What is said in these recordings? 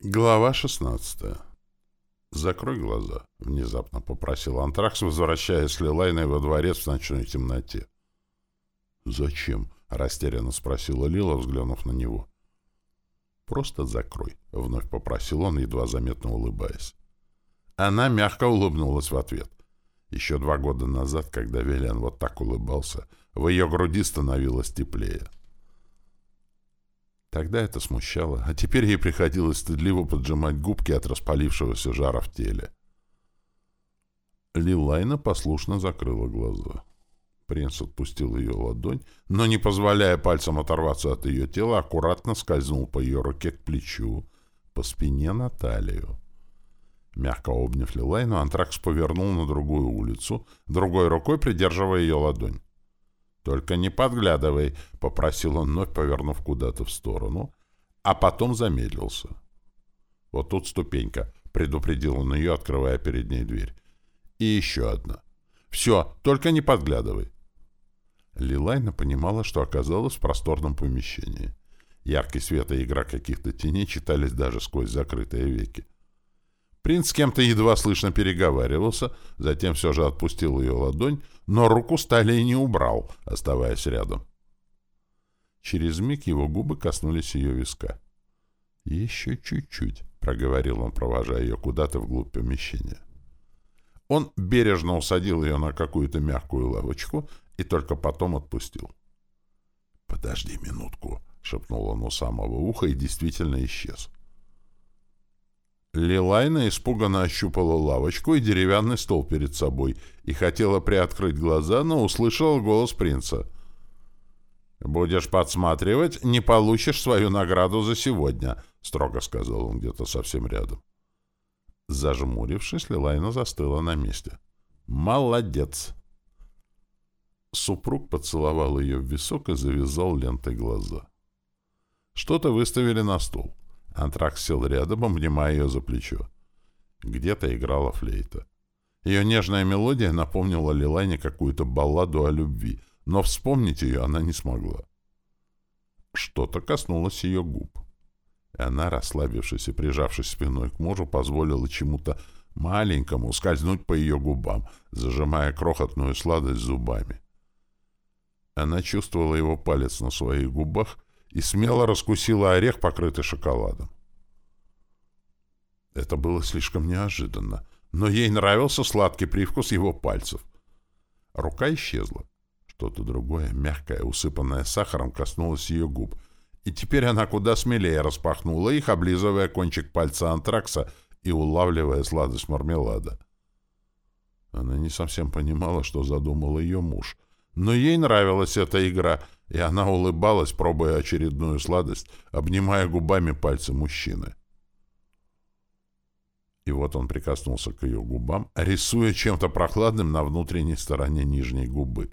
Глава 16. «Закрой глаза», — внезапно попросил Антракс, возвращаясь с Лилайной во дворец в ночной темноте. «Зачем?» — растерянно спросила Лила, взглянув на него. «Просто закрой», — вновь попросил он, едва заметно улыбаясь. Она мягко улыбнулась в ответ. Еще два года назад, когда Велен вот так улыбался, в ее груди становилось теплее. Тогда это смущало, а теперь ей приходилось стыдливо поджимать губки от распалившегося жара в теле. Лилайна послушно закрыла глаза. Принц отпустил ее ладонь, но, не позволяя пальцам оторваться от ее тела, аккуратно скользнул по ее руке к плечу, по спине на талию. Мягко обняв Лилайну, Антракс повернул на другую улицу, другой рукой придерживая ее ладонь. «Только не подглядывай», — попросил он, вновь повернув куда-то в сторону, а потом замедлился. «Вот тут ступенька», — предупредил он ее, открывая перед ней дверь. «И еще одна. Все, только не подглядывай». Лилайна понимала, что оказалась в просторном помещении. Яркий свет и игра каких-то теней читались даже сквозь закрытые веки. Принц с кем-то едва слышно переговаривался, затем все же отпустил ее ладонь, но руку Стали не убрал, оставаясь рядом. Через миг его губы коснулись ее виска. «Еще чуть-чуть», — проговорил он, провожая ее куда-то вглубь помещения. Он бережно усадил ее на какую-то мягкую лавочку и только потом отпустил. «Подожди минутку», — шепнул он у самого уха и действительно исчез. Лилайна испуганно ощупала лавочку и деревянный стол перед собой и хотела приоткрыть глаза, но услышала голос принца. «Будешь подсматривать, не получишь свою награду за сегодня», — строго сказал он где-то совсем рядом. Зажмурившись, Лилайна застыла на месте. «Молодец!» Супруг поцеловал ее в висок и завязал лентой глаза. Что-то выставили на стол. Антракс сел рядом, обнимая ее за плечо. Где-то играла флейта. Ее нежная мелодия напомнила Лилайне какую-то балладу о любви, но вспомнить ее она не смогла. Что-то коснулось ее губ. И она, расслабившись и прижавшись спиной к мужу, позволила чему-то маленькому скользнуть по ее губам, зажимая крохотную сладость зубами. Она чувствовала его палец на своих губах и смело раскусила орех, покрытый шоколадом. Это было слишком неожиданно, но ей нравился сладкий привкус его пальцев. Рука исчезла. Что-то другое, мягкое, усыпанное сахаром, коснулось ее губ, и теперь она куда смелее распахнула их, облизывая кончик пальца антракса и улавливая сладость мармелада. Она не совсем понимала, что задумал ее муж, но ей нравилась эта игра — и она улыбалась, пробуя очередную сладость, обнимая губами пальцы мужчины. И вот он прикоснулся к ее губам, рисуя чем-то прохладным на внутренней стороне нижней губы.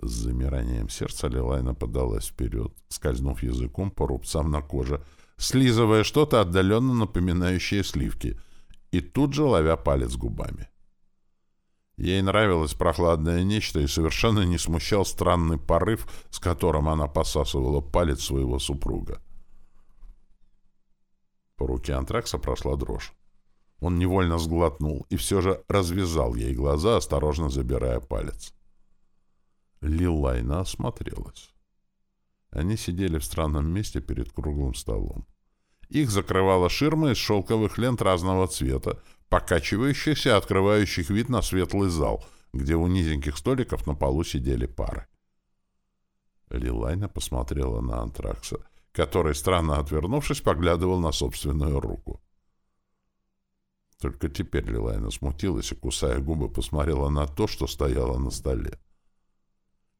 С замиранием сердца Лилайна подалась вперед, скользнув языком по рубцам на коже, слизывая что-то отдаленно напоминающее сливки, и тут же ловя палец губами. Ей нравилось прохладное нечто и совершенно не смущал странный порыв, с которым она посасывала палец своего супруга. По руке антракса прошла дрожь. Он невольно сглотнул и все же развязал ей глаза, осторожно забирая палец. Лилайна осмотрелась. Они сидели в странном месте перед круглым столом. Их закрывала ширма из шелковых лент разного цвета, покачивающихся открывающих вид на светлый зал, где у низеньких столиков на полу сидели пары. Лилайна посмотрела на Антракса, который, странно отвернувшись, поглядывал на собственную руку. Только теперь Лилайна смутилась и, кусая губы, посмотрела на то, что стояло на столе.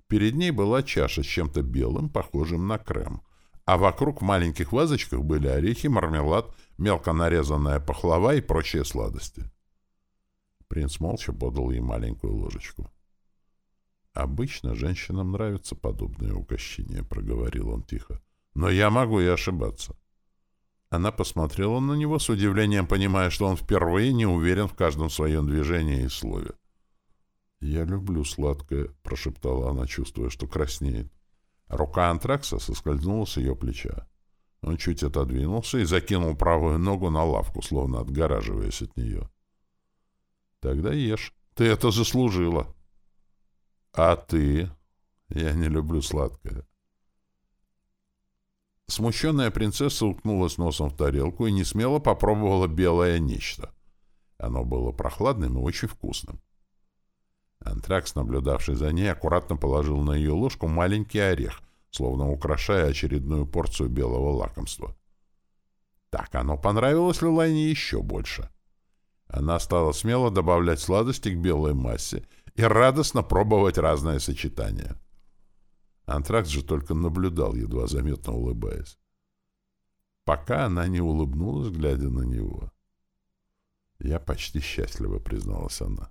Перед ней была чаша с чем-то белым, похожим на крем, а вокруг в маленьких вазочках были орехи, мармелад, мелко нарезанная пахлава и прочие сладости. Принц молча подал ей маленькую ложечку. «Обычно женщинам нравятся подобные угощения», — проговорил он тихо. «Но я могу и ошибаться». Она посмотрела на него с удивлением, понимая, что он впервые не уверен в каждом своем движении и слове. «Я люблю сладкое», — прошептала она, чувствуя, что краснеет. Рука антракса соскользнула с ее плеча. Он чуть отодвинулся и закинул правую ногу на лавку, словно отгораживаясь от нее. «Тогда ешь. Ты это заслужила». «А ты?» «Я не люблю сладкое». Смущенная принцесса уткнулась носом в тарелку и не смело попробовала белое нечто. Оно было прохладным и очень вкусным. Антракс, наблюдавший за ней, аккуратно положил на ее ложку маленький орех, словно украшая очередную порцию белого лакомства. Так оно понравилось Лилайне еще больше. Она стала смело добавлять сладости к белой массе и радостно пробовать разные сочетания. Антракс же только наблюдал, едва заметно улыбаясь. Пока она не улыбнулась, глядя на него. «Я почти счастлива», — призналась она.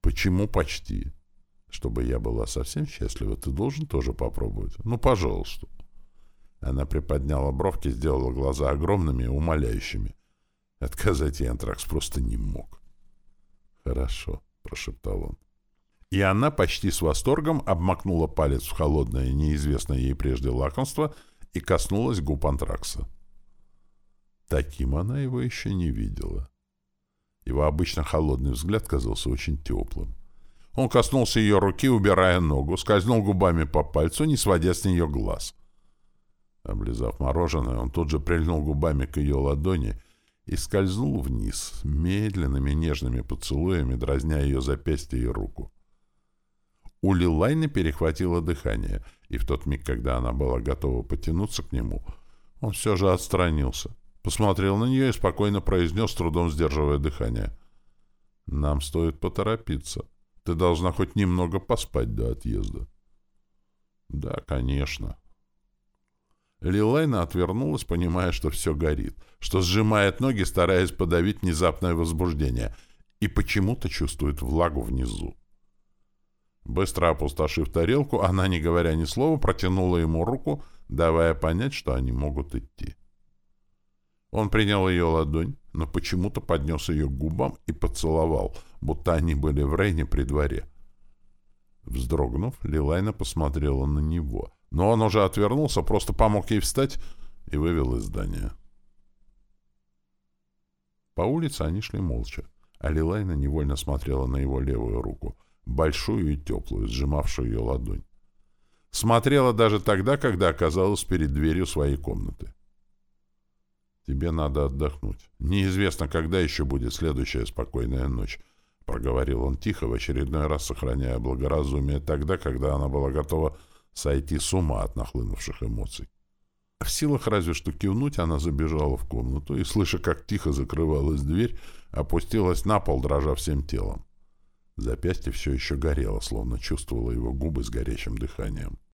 «Почему почти?» Чтобы я была совсем счастлива, ты должен тоже попробовать. Ну, пожалуйста. Она приподняла бровки, сделала глаза огромными и умоляющими. Отказать ей антракс просто не мог. «Хорошо», — прошептал он. И она почти с восторгом обмакнула палец в холодное, неизвестное ей прежде лакомство и коснулась губ антракса. Таким она его еще не видела. Его обычно холодный взгляд казался очень теплым. Он коснулся ее руки, убирая ногу, скользнул губами по пальцу, не сводя с нее глаз. Облизав мороженое, он тут же прильнул губами к ее ладони и скользнул вниз, медленными нежными поцелуями, дразня ее запястье и руку. У Лилайны перехватило дыхание, и в тот миг, когда она была готова потянуться к нему, он все же отстранился, посмотрел на нее и спокойно произнес, трудом сдерживая дыхание. «Нам стоит поторопиться». Ты должна хоть немного поспать до отъезда. Да, конечно. Лилайна отвернулась, понимая, что все горит, что сжимает ноги, стараясь подавить внезапное возбуждение, и почему-то чувствует влагу внизу. Быстро опустошив тарелку, она, не говоря ни слова, протянула ему руку, давая понять, что они могут идти. Он принял ее ладонь, но почему-то поднес ее к губам и поцеловал, будто они были в Рейне при дворе. Вздрогнув, Лилайна посмотрела на него, но он уже отвернулся, просто помог ей встать и вывел из здания. По улице они шли молча, а Лилайна невольно смотрела на его левую руку, большую и теплую, сжимавшую ее ладонь. Смотрела даже тогда, когда оказалась перед дверью своей комнаты. Тебе надо отдохнуть. Неизвестно, когда еще будет следующая спокойная ночь, — проговорил он тихо, в очередной раз сохраняя благоразумие тогда, когда она была готова сойти с ума от нахлынувших эмоций. В силах разве что кивнуть, она забежала в комнату и, слыша, как тихо закрывалась дверь, опустилась на пол, дрожа всем телом. Запястье все еще горело, словно чувствовало его губы с горячим дыханием.